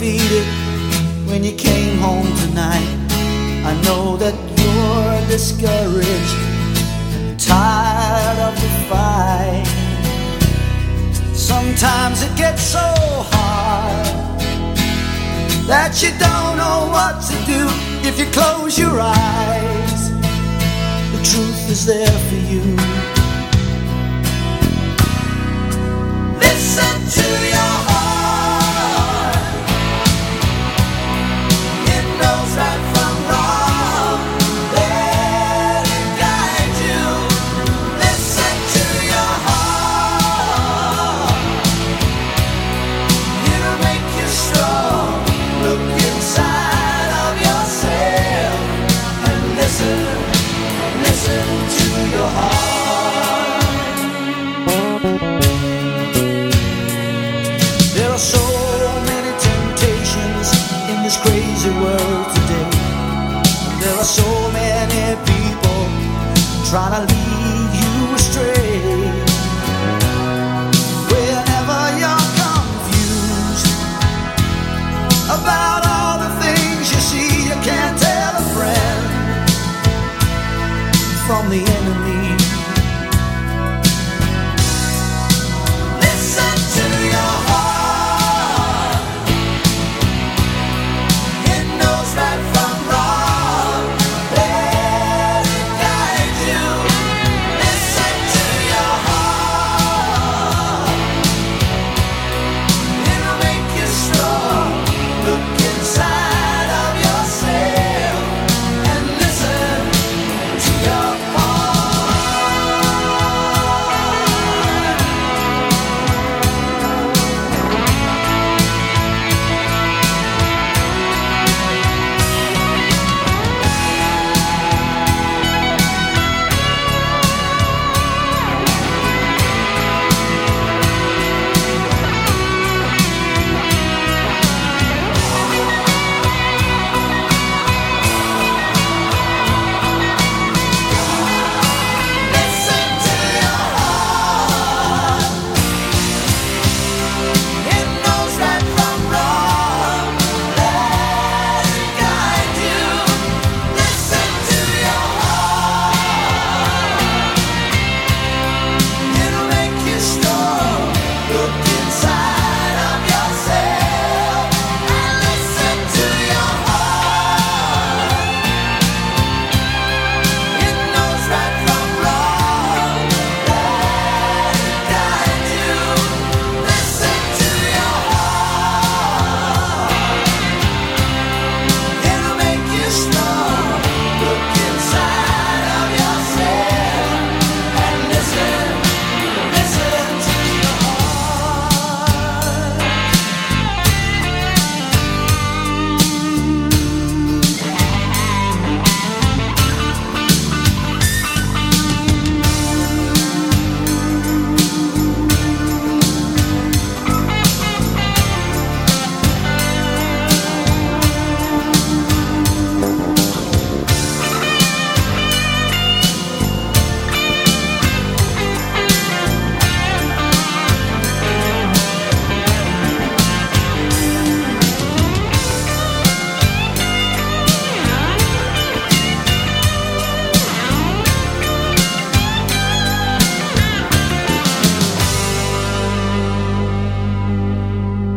defeated when you came home tonight. I know that you're discouraged and tired of the fight. Sometimes it gets so hard that you don't know what to do if you close your eyes. The truth is there for you.